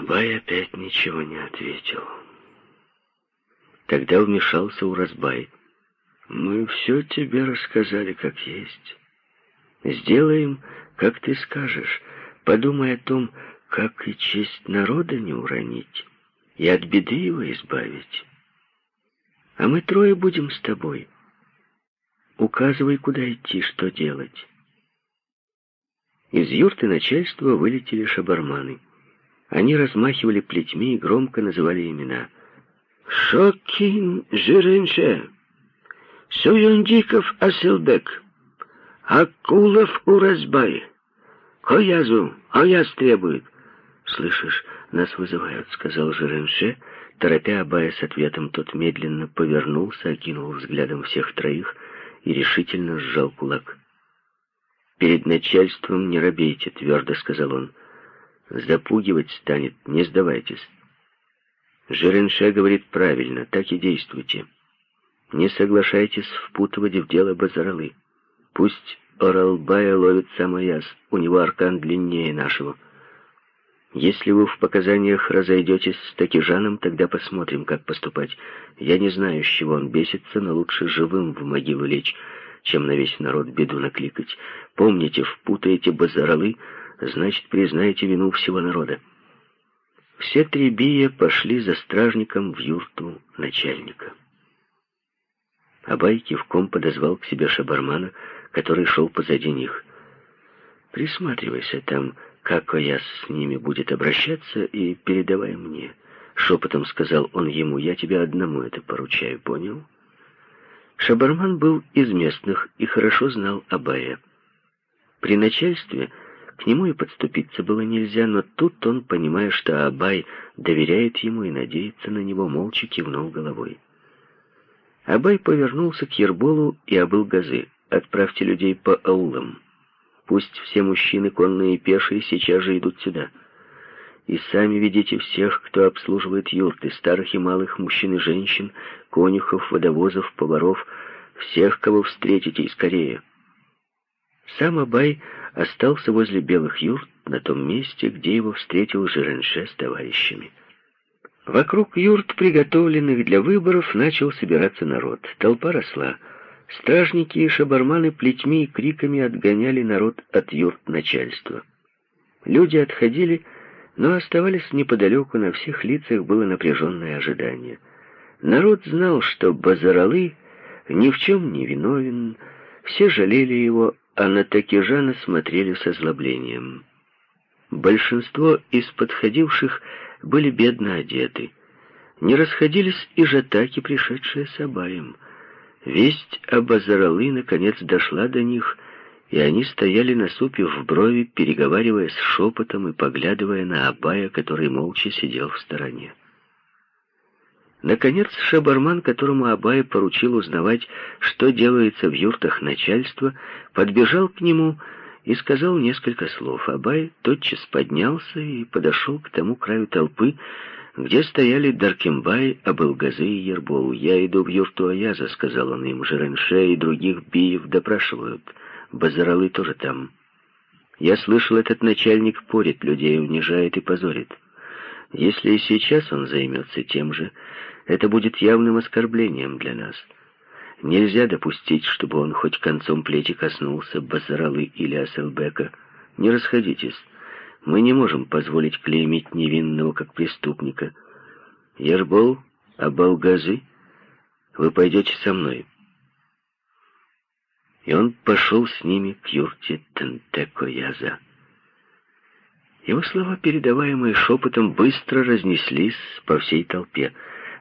Абай опять ничего не ответил. Тогда вмешался Уразбай. «Мы все тебе рассказали, как есть. Сделаем, как ты скажешь. Подумай о том, как и честь народа не уронить, и от беды его избавить. А мы трое будем с тобой. Указывай, куда идти, что делать». Из юрты начальства вылетели шабарманы. Они размахивали плетьми и громко называли имена — Шокин Жиренше, Суюндиков Асилбек, Акулов Уразбай, Коязу, Аяз требует. «Слышишь, нас вызывают», — сказал Жиренше, торопя Абая с ответом. Тот медленно повернулся, окинул взглядом всех троих и решительно сжал кулак. «Перед начальством не робейте», — твердо сказал он. «Запугивать станет, не сдавайтесь». Жеренше говорит правильно, так и действуйте. Не соглашайтесь впутывать в дело Базаралы. Пусть Оралбая ловит сам Аяс, у него аркан длиннее нашего. Если вы в показаниях разойдетесь с Такижаном, тогда посмотрим, как поступать. Я не знаю, с чего он бесится, но лучше живым в могилу лечь, чем на весь народ беду накликать. Помните, впутаете Базаралы, значит, признаете вину всего народа. Все три бия пошли за стражником в юрту начальника. Абай кивком подозвал к себе шабармана, который шел позади них. «Присматривайся там, как Ояс с ними будет обращаться, и передавай мне». Шепотом сказал он ему, «Я тебе одному это поручаю, понял?» Шабарман был из местных и хорошо знал Абая. При начальстве к нему и подступиться было нельзя, но тут он, понимая, что Абай доверяет ему и надеется на него, молча кивнул головой. Абай повернулся к Ерболу и обыл газы. «Отправьте людей по аулам. Пусть все мужчины, конные и пешие, сейчас же идут сюда. И сами ведите всех, кто обслуживает юрты, старых и малых, мужчин и женщин, конюхов, водовозов, поваров, всех, кого встретите, и скорее». Сам Абай остался возле белых юрт на том месте, где его встретил Жиренше с товарищами. Вокруг юрт, приготовленных для выборов, начал собираться народ. Толпа росла. Стражники и шабарманы плетьми и криками отгоняли народ от юрт начальства. Люди отходили, но оставались неподалеку, на всех лицах было напряженное ожидание. Народ знал, что Базаралы ни в чем не виновен, все жалели его, а на Такижана смотрели с озлоблением. Большинство из подходивших были бедно одеты. Не расходились и жатаки, пришедшие с Абаем. Весть об Азаралы наконец дошла до них, и они стояли насупив брови, переговариваясь шепотом и поглядывая на Абая, который молча сидел в стороне. Наконец, Шабарман, которому Абай поручил узнавать, что делается в юртах начальства, подбежал к нему и сказал несколько слов. Абай тотчас поднялся и подошел к тому краю толпы, где стояли Даркембай, Абылгазы и Ербол. «Я иду в юрту Аяза», — сказал он им. «Жеренше и других биев допрашивают. Базаралы тоже там. Я слышал, этот начальник порит людей, унижает и позорит. Если и сейчас он займется тем же, это будет явным оскорблением для нас. Нельзя допустить, чтобы он хоть концом плети коснулся Базаралы или Аселбека. Не расходитесь. Мы не можем позволить клеймить невинного как преступника. Ербол, Абалгазы, вы пойдете со мной. И он пошел с ними к юрте Тентеко-Яза. Его слова, передаваемые шепотом, быстро разнеслись по всей толпе.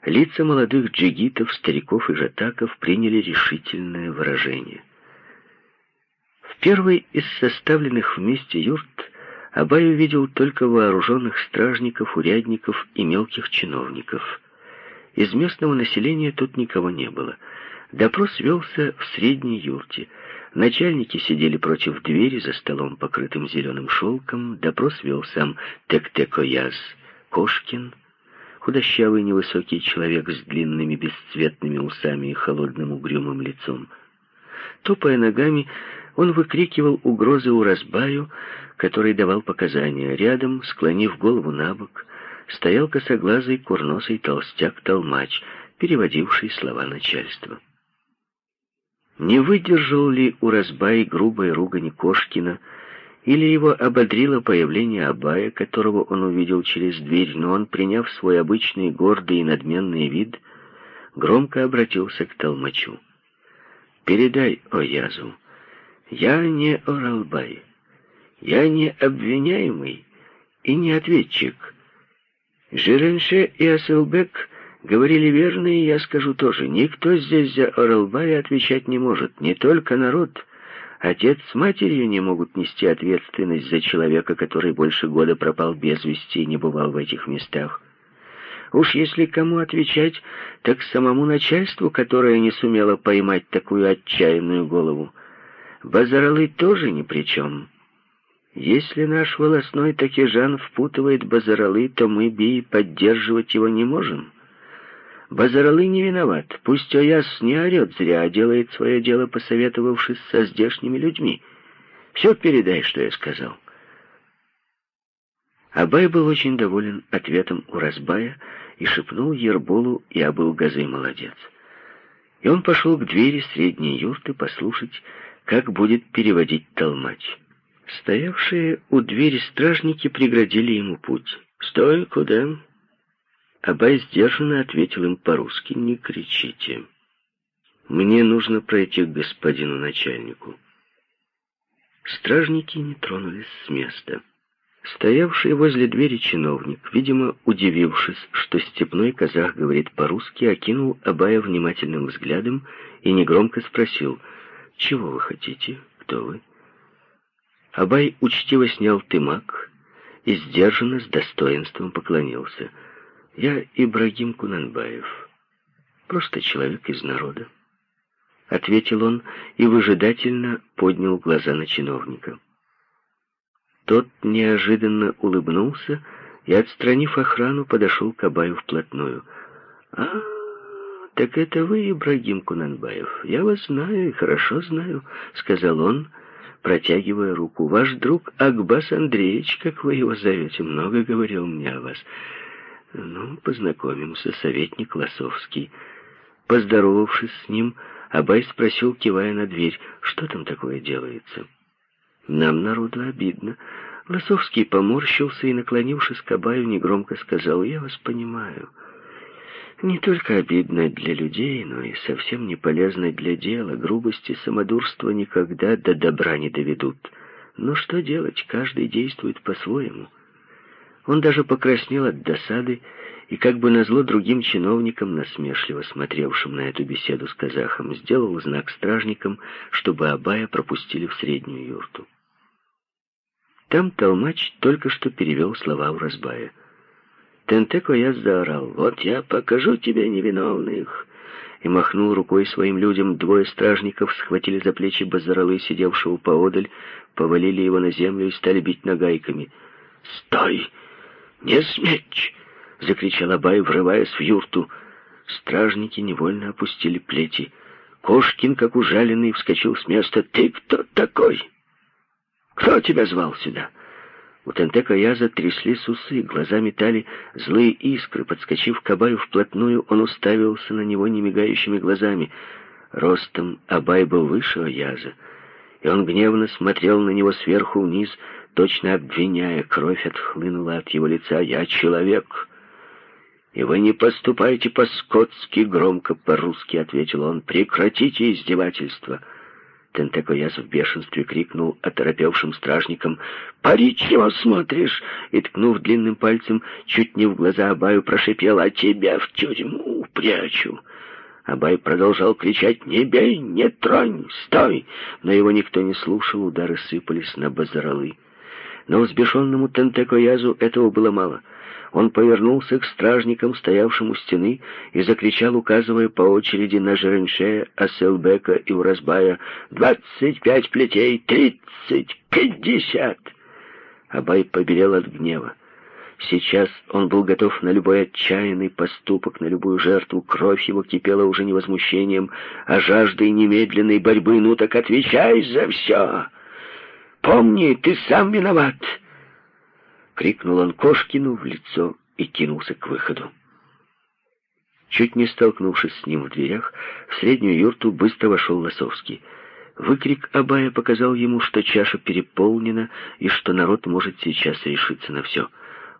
Лица молодых джигитов, стариков и жатаков приняли решительное выражение. В первой из составленных вместе юрт Абай увидел только вооруженных стражников, урядников и мелких чиновников. Из местного населения тут никого не было. Допрос велся в средней юрте. Начальники сидели против двери за столом, покрытым зеленым шелком. Допрос вел сам Тектекояз Кошкин — худощавый невысокий человек с длинными бесцветными усами и холодным угрюмым лицом. Топая ногами, он выкрикивал угрозы Уразбаю, который давал показания. Рядом, склонив голову на бок, стоял косоглазый курносый толстяк-толмач, переводивший слова начальства. Не выдержал ли у Разбаи грубой ругани Кошкина, или его ободрило появление Абая, которого он увидел через дверь, но он, приняв свой обычный гордый и надменный вид, громко обратился к толмачу. «Передай, о Язу, я не Оралбай, я не обвиняемый и не ответчик. Жиренше и Асылбек говорили верно, и я скажу тоже. Никто здесь за Оралбая отвечать не может, не только народ. Отец с матерью не могут нести ответственность за человека, который больше года пропал без вести и не бывал в этих местах. Уж если кому отвечать, так самому начальству, которое не сумело поймать такую отчаянную голову. Базаралы тоже ни при чем. Если наш волосной Такижан впутывает Базаралы, то мы, Би, поддерживать его не можем. Базаралы не виноват. Пусть Ояс не орет зря, а делает свое дело, посоветовавшись со здешними людьми. Все передай, что я сказал. Абай был очень доволен ответом Уразбая и шепнул Ерболу «Я был газы молодец». И он пошел к двери средней юрты послушать, как будет переводить толмач. Стоявшие у двери стражники преградили ему путь. «Стой, куда?» Абай сдержанно ответил им по-русски «Не кричите». «Мне нужно пройти к господину начальнику». Стражники не тронулись с места. Стоявший возле двери чиновник, видимо, удивившись, что степной казах говорит по-русски, окинул Абая внимательным взглядом и негромко спросил, «Чего вы хотите? Кто вы?» Абай учтиво снял тымак и сдержанно с достоинством поклонился. «Я Ибрагим Кунанбаев, просто человек из народа», — ответил он и выжидательно поднял глаза на чиновника. Тот неожиданно улыбнулся и, отстранив охрану, подошел к Абаю вплотную. «А, так это вы, Ибрагим Кунанбаев. Я вас знаю и хорошо знаю», — сказал он, протягивая руку. «Ваш друг Акбас Андреевич, как вы его зовете, много говорил мне о вас. Ну, познакомимся, советник Лосовский». Поздоровавшись с ним, Абай спросил, кивая на дверь, что там такое делается. Нам, народу, обидно. Лосовский поморщился и, наклонившись к Абаю, негромко сказал, «Я вас понимаю. Не только обидно для людей, но и совсем не полезно для дела. Грубости и самодурство никогда до добра не доведут. Но что делать? Каждый действует по-своему». Он даже покраснел от досады и, как бы назло другим чиновникам, насмешливо смотревшим на эту беседу с казахом, сделал знак стражникам, чтобы Абая пропустили в среднюю юрту. Там толмач только что перевел слова Уразбая. Тентеко я заорал. «Вот я покажу тебе невиновных!» И махнул рукой своим людям. Двое стражников схватили за плечи Базаралы, сидевшего поодаль, повалили его на землю и стали бить нагайками. «Стой! Не сметь!» — закричал Абай, врываясь в юрту. Стражники невольно опустили плети. Кошкин, как ужаленный, вскочил с места. «Ты кто такой?» Кто тебя звал сюда?» У Тентека Яза тряслись усы, глаза метали злые искры. Подскочив к Абаю вплотную, он уставился на него немигающими глазами. Ростом Абай был выше Яза, и он гневно смотрел на него сверху вниз, точно обвиняя. Кровь отхлынула от его лица. «Я человек!» «И вы не поступаете по-скотски!» — громко по-русски ответил он. «Прекратите издевательство!» Тентекояс в бешенстве крикнул оторопевшим стражникам «Пари, чего смотришь?» и, ткнув длинным пальцем, чуть не в глаза Абаю прошипел «А тебя в тюрьму прячу!» Абай продолжал кричать «Не бей, не тронь, стой!» Но его никто не слушал, удары сыпались на базаралы. Но взбешенному Тентекоязу этого было мало — он повернулся к стражникам, стоявшим у стены, и закричал, указывая по очереди на Жеренше, Аселбека и Уразбая, «Двадцать пять плетей! Тридцать! Пятьдесят!» Абай побелел от гнева. Сейчас он был готов на любой отчаянный поступок, на любую жертву. Кровь его кипела уже не возмущением, а жаждой немедленной борьбы. «Ну так отвечай за все! Помни, ты сам виноват!» крикнул он Кошкину в лицо и кинулся к выходу. Чуть не столкнувшись с ним в дверях, в среднюю юрту быстро вошел Лосовский. Выкрик Абая показал ему, что чаша переполнена и что народ может сейчас решиться на все.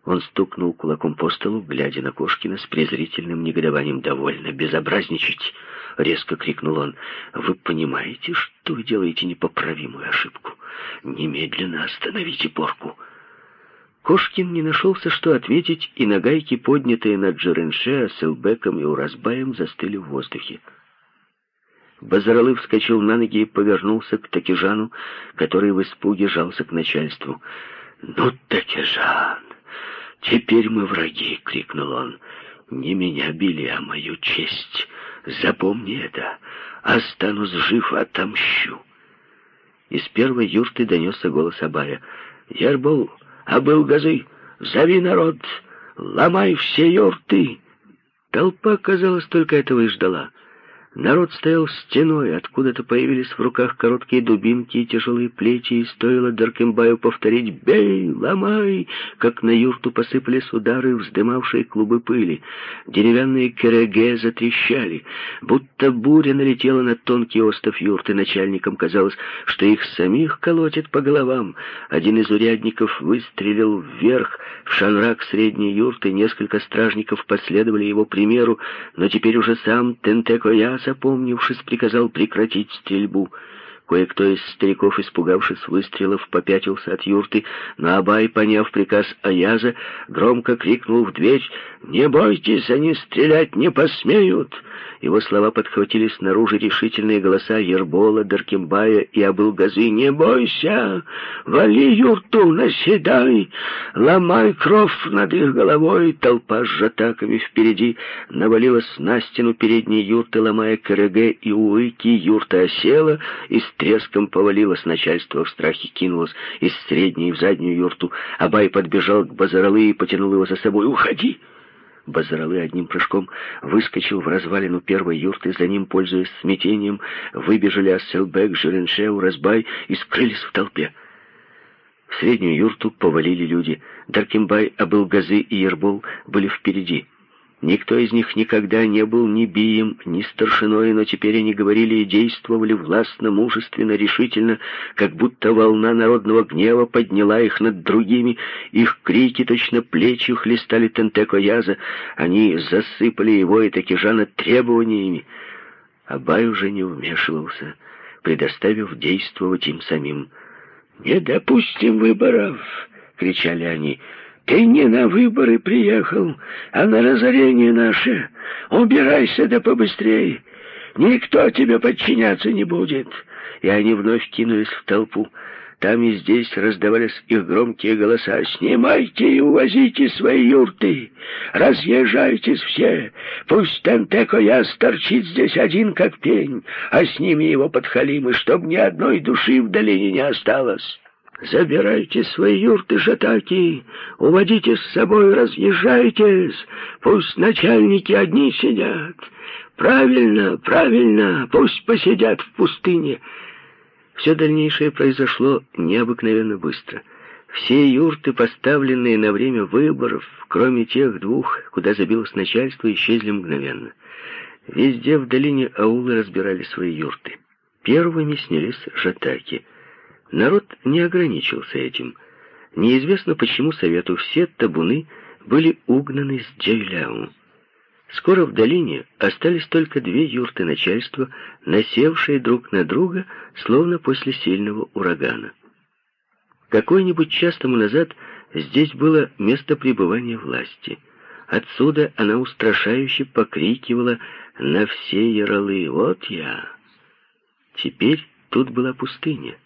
Он стукнул кулаком по столу, глядя на Кошкина с презрительным негодованием. «Довольно безобразничать!» — резко крикнул он. «Вы понимаете, что вы делаете непоправимую ошибку? Немедленно остановите порку!» Кошкин не нашелся, что ответить, и нагайки, поднятые над Джеренше, Аселбеком и Уразбаем, застыли в воздухе. Базаралы вскочил на ноги и повернулся к Такижану, который в испуге жался к начальству. «Ну, Такижан, теперь мы враги!» — крикнул он. «Не меня били, а мою честь. Запомни это. Останусь жив, отомщу». Из первой юрты донесся голос Абая. «Ярбол, а был газы, зови народ, ломай все юрты!» Толпа, казалось, только этого и ждала. Народ стоял стеной, откуда-то появились в руках короткие дубинки и тяжелые плети, и стоило Даркембаю повторить «Бей! Ломай!», как на юрту посыпались удары, вздымавшие клубы пыли. Деревянные кереге затрещали, будто буря налетела на тонкий остов юрты. Начальникам казалось, что их самих колотит по головам. Один из урядников выстрелил вверх в шанрак средней юрты, несколько стражников последовали его примеру, но теперь уже сам Тентекоя раз опомнившись, приказал прекратить стрельбу. Кое-кто из стариков, испугавшись выстрелов, попятился от юрты, но Абай, поняв приказ Аяза, громко крикнул в дверь «Не бойтесь, они стрелять не посмеют!» Его слова подхватили снаружи решительные голоса Ербола, Даркембая и Абылгазы. «Не бойся! Вали юрту, наседай! Ломай кров над их головой!» Толпа с жатаками впереди навалилась на стену передней юрты, ломая КРГ и уйки. Юрта осела и треском повалилась. Начальство в страхе кинулось из средней в заднюю юрту. Абай подбежал к Базаралы и потянул его за собой. «Уходи!» Базаралы одним прыжком выскочил в развалину первой юрты, за ним, пользуясь смятением, выбежали Асселбек, Жереншеу, Разбай и скрылись в толпе. В среднюю юрту повалили люди. Даркимбай, Абылгазы и Ербол были впереди. Никто из них никогда не был ни бием, ни старшиной, но теперь они говорили и действовали властно, мужественно, решительно, как будто волна народного гнева подняла их над другими. Их крики точно плечи хлестали Тентеко Яза. Они засыпали его и Такижана требованиями. Абай уже не вмешивался, предоставив действовать им самим. «Не допустим выборов!» — кричали они. Ты не на выборы приехал, а на разорение наше. Убирайся да побыстрей. Никто тебе подчиняться не будет. И они вновь кинулись в толпу. Там и здесь раздавались их громкие голоса. «Снимайте и увозите свои юрты! Разъезжайтесь все! Пусть Тентеко я торчит здесь один, как пень, а с ними его подхалимы, чтоб ни одной души в долине не осталось!» Забирайте свои юрты, жатаки, уводите с собой, разъезжайтесь, пусть начальники одни сидят. Правильно, правильно, пусть посидят в пустыне. Все дальнейшее произошло необыкновенно быстро. Все юрты, поставленные на время выборов, кроме тех двух, куда забилось начальство, исчезли мгновенно. Везде в долине аулы разбирали свои юрты. Первыми снялись жатаки — Народ не ограничился этим. Неизвестно, почему совету все табуны были угнаны с Джейляу. Скоро в долине остались только две юрты начальства, насевшие друг на друга, словно после сильного урагана. Какой-нибудь час тому назад здесь было место пребывания власти. Отсюда она устрашающе покрикивала на все яролы «Вот я!». Теперь тут была пустыня.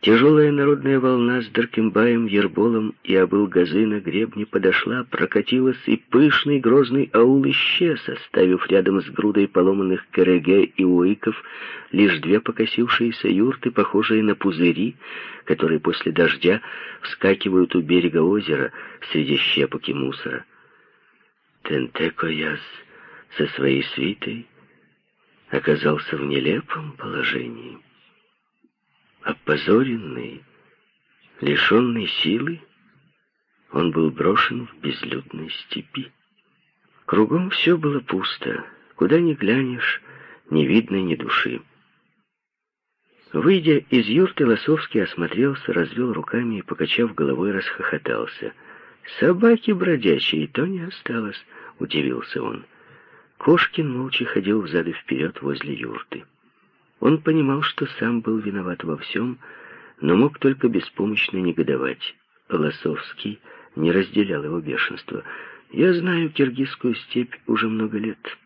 Тяжелая народная волна с Даркембаем, Ерболом и Абыл-Газы на гребне подошла, прокатилась, и пышный грозный аул исчез, оставив рядом с грудой поломанных кереге и уиков лишь две покосившиеся юрты, похожие на пузыри, которые после дождя вскакивают у берега озера среди щепок и мусора. Тентекояс со своей свитой оказался в нелепом положении опозоренный, лишенный силы, он был брошен в безлюдной степи. Кругом все было пусто. Куда ни глянешь, не видно ни души. Выйдя из юрты, Лосовский осмотрелся, развел руками и, покачав головой, расхохотался. «Собаки бродячие, то не осталось», — удивился он. Кошкин молча ходил взад и вперед возле юрты. Он понимал, что сам был виноват во всем, но мог только беспомощно негодовать. Лосовский не разделял его бешенства. «Я знаю киргизскую степь уже много лет,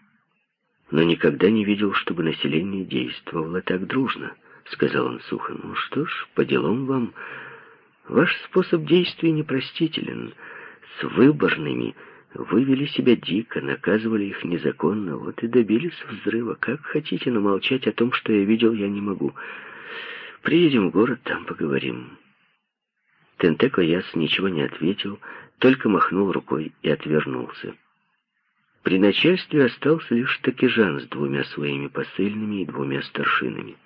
но никогда не видел, чтобы население действовало так дружно». — сказал он сухо. «Ну что ж, по делам вам. Ваш способ действия непростителен. С выборными вы вели себя дико, наказывали их незаконно, вот и добились взрыва. Как хотите, но молчать о том, что я видел, я не могу. Приедем в город, там поговорим». Тентеко Яс ничего не ответил, только махнул рукой и отвернулся. При начальстве остался лишь Такижан с двумя своими посыльными и двумя старшинами.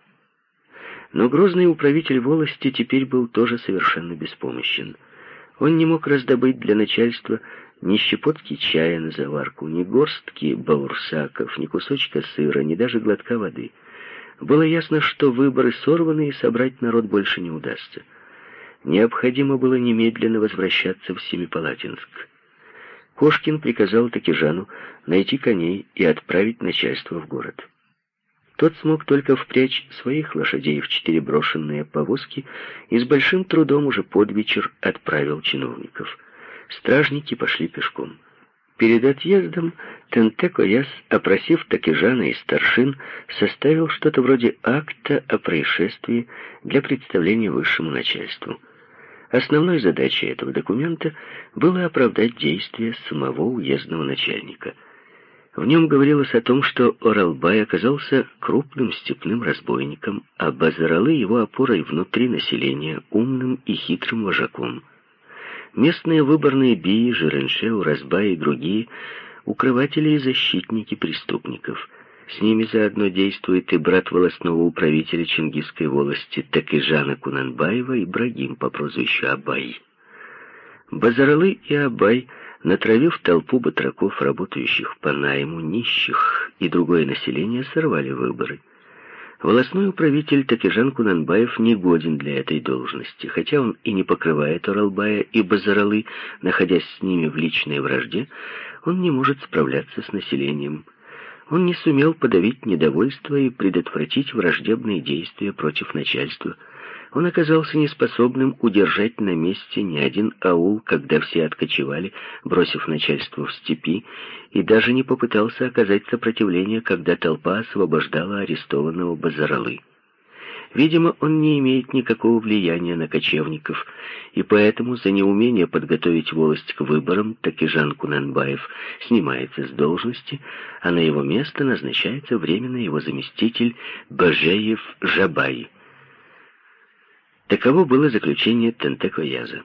Но грозный управитель волости теперь был тоже совершенно беспомощен. Он не мог раздобыть для начальства ни щепотки чая на заварку, ни горстки баурсаков, ни кусочка сыра, ни даже глотка воды. Было ясно, что выборы сорваны и собрать народ больше не удастся. Необходимо было немедленно возвращаться в Семипалатинск. Кошкин приказал Такижану найти коней и отправить начальство в город. Тот смог только впрячь своих лошадей в четыре брошенные повозки и с большим трудом уже под вечер отправил чиновников. Стражники пошли пешком. Перед отъездом Тентеко Яс, опросив Такижана и старшин, составил что-то вроде акта о происшествии для представления высшему начальству. Основной задачей этого документа было оправдать действия самого уездного начальника – в нем говорилось о том, что Оралбай оказался крупным степным разбойником, а Базаралы его опорой внутри населения, умным и хитрым вожаком. Местные выборные бии, Жиренше, Уразбай и другие — укрыватели и защитники преступников. С ними заодно действует и брат волостного управителя Чингисской волости Такижана Кунанбаева Ибрагим по прозвищу Абай. Базаралы и Абай — натравив толпу батраков, работающих по найму, нищих и другое население, сорвали выборы. Волосной управитель Такижан Кунанбаев не годен для этой должности, хотя он и не покрывает Оралбая и Базаралы, находясь с ними в личной вражде, он не может справляться с населением. Он не сумел подавить недовольство и предотвратить враждебные действия против начальства – он оказался неспособным удержать на месте ни один аул, когда все откочевали, бросив начальство в степи, и даже не попытался оказать сопротивление, когда толпа освобождала арестованного Базаралы. Видимо, он не имеет никакого влияния на кочевников, и поэтому за неумение подготовить волость к выборам Такижан Кунанбаев снимается с должности, а на его место назначается временный его заместитель Бажеев Жабай. Таково было заключение Тентеко-Яза.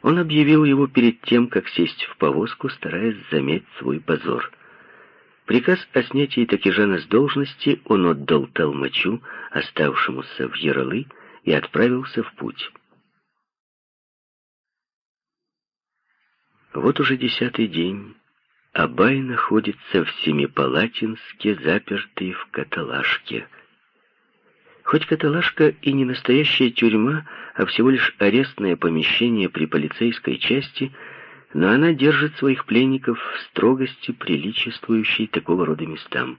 Он объявил его перед тем, как сесть в повозку, стараясь заметь свой позор. Приказ о снятии Такижана с должности он отдал Талмачу, оставшемуся в Яралы, и отправился в путь. Вот уже десятый день Абай находится в Семипалатинске, запертый в каталажке — Хоть каталажка и не настоящая тюрьма, а всего лишь арестное помещение при полицейской части, но она держит своих пленников в строгости, приличествующей такого рода местам.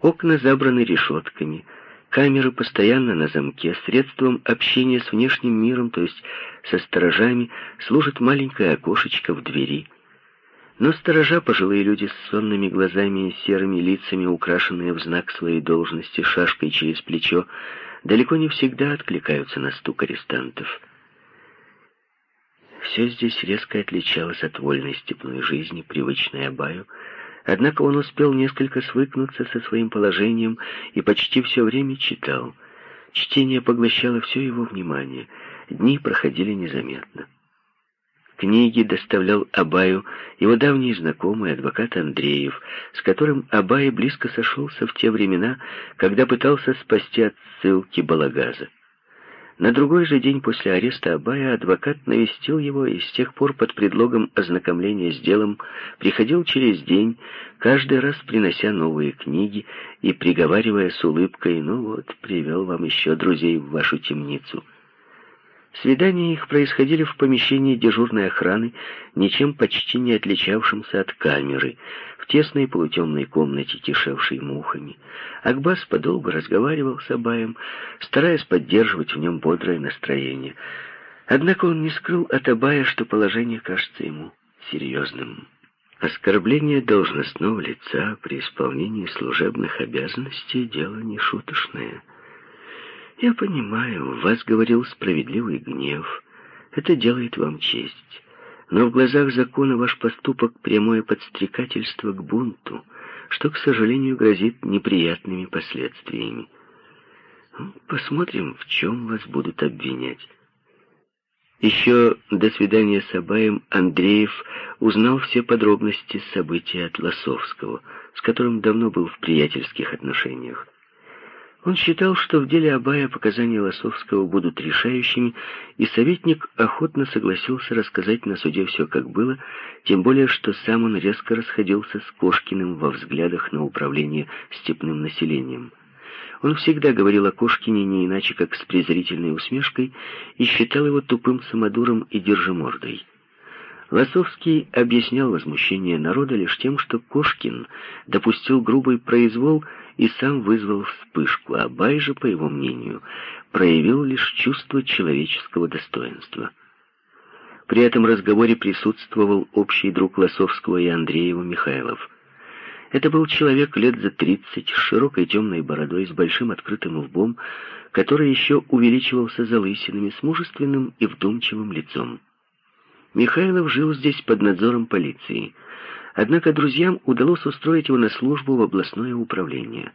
Окна забраны решетками, камеры постоянно на замке, средством общения с внешним миром, то есть со сторожами, служит маленькое окошечко в двери – но сторожа, пожилые люди с сонными глазами и серыми лицами, украшенные в знак своей должности шашкой через плечо, далеко не всегда откликаются на стук арестантов. Все здесь резко отличалось от вольной степной жизни, привычной Абаю, однако он успел несколько свыкнуться со своим положением и почти все время читал. Чтение поглощало все его внимание, дни проходили незаметно. Книги доставлял Абаю его давний знакомый адвокат Андреев, с которым Абай близко сошелся в те времена, когда пытался спасти от ссылки Балагаза. На другой же день после ареста Абая адвокат навестил его и с тех пор под предлогом ознакомления с делом приходил через день, каждый раз принося новые книги и приговаривая с улыбкой «Ну вот, привел вам еще друзей в вашу темницу». Свидания их происходили в помещении дежурной охраны, ничем почти не отличавшемся от камеры, в тесной полутемной комнате, кишевшей мухами. Акбас подолгу разговаривал с Абаем, стараясь поддерживать в нем бодрое настроение. Однако он не скрыл от Абая, что положение кажется ему серьезным. Оскорбление должностного лица при исполнении служебных обязанностей — дело нешуточное — я понимаю, в вас говорил справедливый гнев. Это делает вам честь. Но в глазах закона ваш поступок — прямое подстрекательство к бунту, что, к сожалению, грозит неприятными последствиями. Ну, посмотрим, в чем вас будут обвинять. Еще до свидания с Абаем Андреев узнал все подробности событий от Лосовского, с которым давно был в приятельских отношениях. Он считал, что в деле Абая показания Лосовского будут решающими, и советник охотно согласился рассказать на суде все, как было, тем более, что сам он резко расходился с Кошкиным во взглядах на управление степным населением. Он всегда говорил о Кошкине не иначе, как с презрительной усмешкой, и считал его тупым самодуром и держимордой. Лосовский объяснял возмущение народа лишь тем, что Кошкин допустил грубый произвол и сам вызвал вспышку, а Бай же, по его мнению, проявил лишь чувство человеческого достоинства. При этом разговоре присутствовал общий друг Лосовского и Андреева Михайлов. Это был человек лет за тридцать, с широкой темной бородой, с большим открытым лбом, который еще увеличивался залысинами, с мужественным и вдумчивым лицом. Михайлов жил здесь под надзором полиции — Однако друзьям удалось устроить его на службу в областное управление.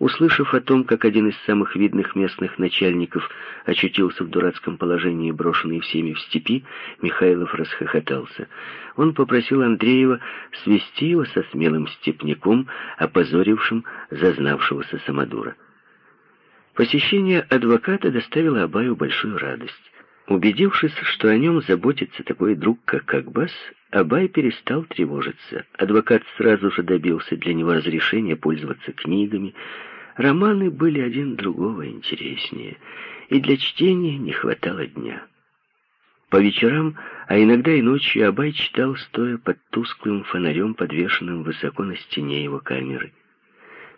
Услышав о том, как один из самых видных местных начальников очутился в дурацком положении, брошенный всеми в степи, Михайлов расхохотался. Он попросил Андреева свести его со смелым степняком, опозорившим зазнавшегося самодура. Посещение адвоката доставило Абаю большую радость. Убедившись, что о нем заботится такой друг, как Акбас, Абай перестал тревожиться. Адвокат сразу же добился для него разрешения пользоваться книгами. Романы были один другого интереснее, и для чтения не хватало дня. По вечерам, а иногда и ночью, Абай читал, стоя под тусклым фонарем, подвешенным высоко на стене его камеры.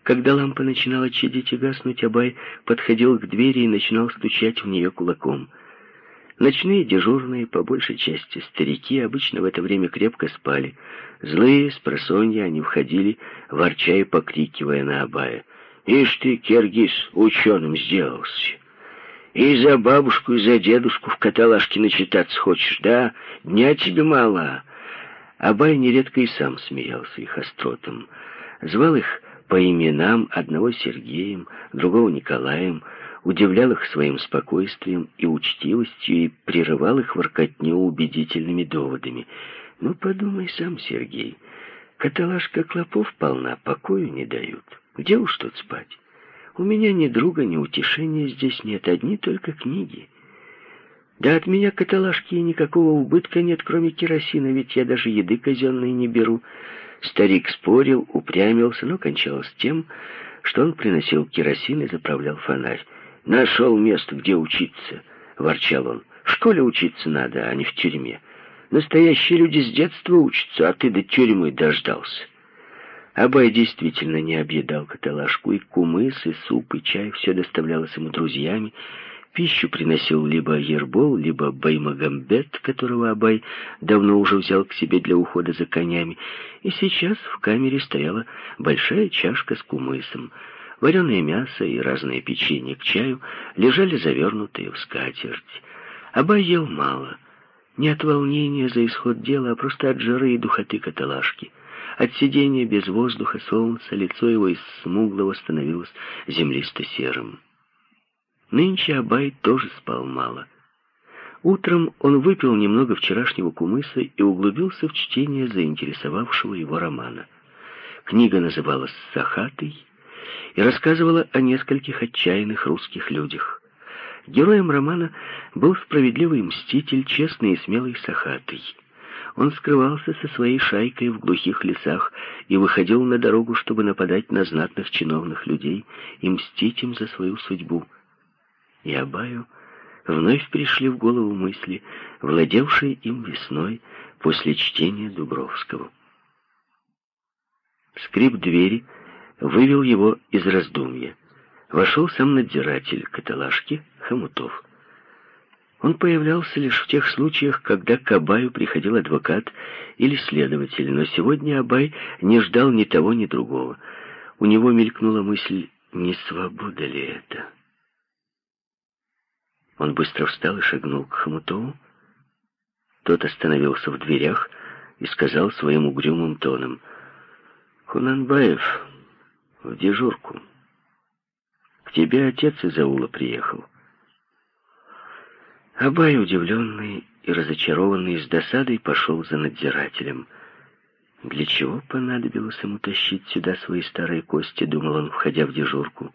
Когда лампа начинала чадить и гаснуть, Абай подходил к двери и начинал стучать в нее кулаком — Ночные дежурные, по большей части старики, обычно в это время крепко спали. Злые, с просонья, они входили, ворча и покрикивая на Абая. «Ишь ты, Киргиз, ученым сделался! И за бабушку, и за дедушку в каталажке начитаться хочешь, да? Дня тебе мало!» Абай нередко и сам смеялся их остротом. Звал их по именам, одного Сергеем, другого Николаем, удивлял их своим спокойствием и учтивостью и прерывал их воркотню убедительными доводами. «Ну, подумай сам, Сергей, каталажка клопов полна, покою не дают. Где уж тут спать? У меня ни друга, ни утешения здесь нет, одни только книги». Да от меня каталажки никакого убытка нет, кроме керосина, ведь я даже еды казенной не беру. Старик спорил, упрямился, но кончалось тем, что он приносил керосин и заправлял фонарь. «Нашел место, где учиться», — ворчал он. «В школе учиться надо, а не в тюрьме. Настоящие люди с детства учатся, а ты до тюрьмы дождался». Абай действительно не объедал каталажку, и кумыс, и суп, и чай все доставлялось ему друзьями. Пищу приносил либо Ербол, либо Баймагамбет, которого Абай давно уже взял к себе для ухода за конями, и сейчас в камере стояла большая чашка с кумысом — Вареное мясо и разные печенье к чаю лежали завернутые в скатерть. Абай ел мало. Не от волнения за исход дела, а просто от жары и духоты каталажки. От сидения без воздуха, солнца, лицо его из смуглого становилось землисто-серым. Нынче Абай тоже спал мало. Утром он выпил немного вчерашнего кумыса и углубился в чтение заинтересовавшего его романа. Книга называлась «Сахатый», и рассказывала о нескольких отчаянных русских людях. Героем романа был справедливый мститель, честный и смелый Сахатый. Он скрывался со своей шайкой в глухих лесах и выходил на дорогу, чтобы нападать на знатных чиновных людей и мстить им за свою судьбу. И Абаю вновь пришли в голову мысли, владевшие им весной после чтения Дубровского. Скрип двери вывел его из раздумья. Вошел сам надзиратель каталажки Хомутов. Он появлялся лишь в тех случаях, когда к Абаю приходил адвокат или следователь, но сегодня Абай не ждал ни того, ни другого. У него мелькнула мысль, не свобода ли это? Он быстро встал и шагнул к Хомутову. Тот остановился в дверях и сказал своим угрюмым тоном, «Кунанбаев, в дежурку. К тебе отец из аула приехал». Абай, удивленный и разочарованный с досадой, пошел за надзирателем. Для чего понадобилось ему тащить сюда свои старые кости, думал он, входя в дежурку.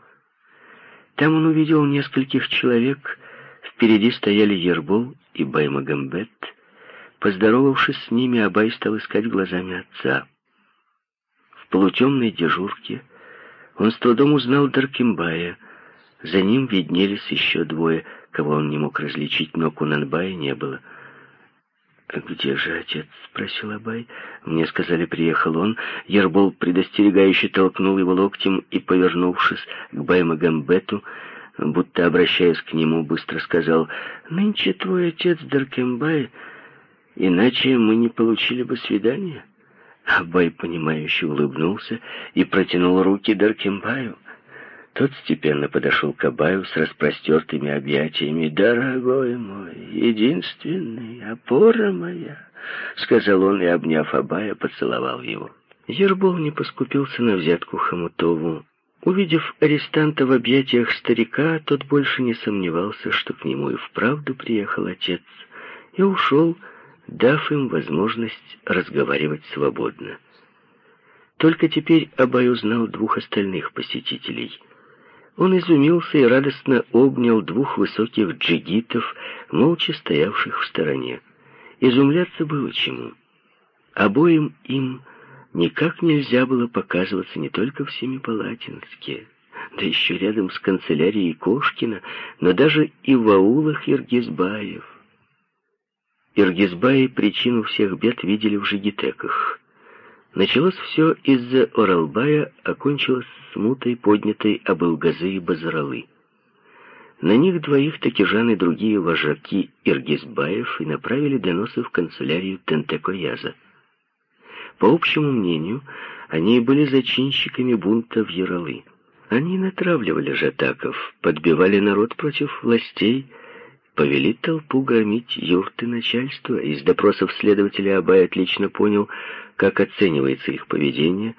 Там он увидел нескольких человек, впереди стояли Ербол и Баймагамбет. Поздоровавшись с ними, Абай стал искать глазами отца. В полутемной дежурке он с трудом узнал Даркимбая. За ним виднелись еще двое — кого он не мог различить, но Кунанбая не было. «А где же отец?» — спросил Абай. «Мне сказали, приехал он». Ербол предостерегающе толкнул его локтем и, повернувшись к Баймагамбету, будто обращаясь к нему, быстро сказал, «Нынче твой отец Даркембай, иначе мы не получили бы свидания». Абай, понимающе улыбнулся и протянул руки Даркембаю. Тот степенно подошел к Абаю с распростертыми объятиями. «Дорогой мой, единственный, опора моя!» — сказал он и, обняв Абая, поцеловал его. Ербол не поскупился на взятку Хомутову. Увидев арестанта в объятиях старика, тот больше не сомневался, что к нему и вправду приехал отец, и ушел, дав им возможность разговаривать свободно. Только теперь Абай узнал двух остальных посетителей — он изумился и радостно обнял двух высоких джигитов, молча стоявших в стороне. Изумляться было чему. Обоим им никак нельзя было показываться не только в Семипалатинске, да еще рядом с канцелярией Кошкина, но даже и в аулах Иргизбаев. Иргизбаи причину всех бед видели в жигитеках. Началось все из-за Оралбая, окончилось смутой, поднятой Абылгазы и Базаралы. На них двоих Такижан и другие вожаки Иргизбаев и направили доносы в канцелярию Тентекояза. По общему мнению, они были зачинщиками бунта в Яралы. Они натравливали жатаков, подбивали народ против властей, повели толпу громить юрты начальства. Из допросов следователя Абай отлично понял, как оценивается их поведение,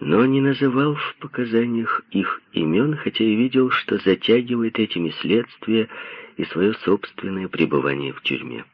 но не называл в показаниях их имен, хотя и видел, что затягивает этими следствия и свое собственное пребывание в тюрьме.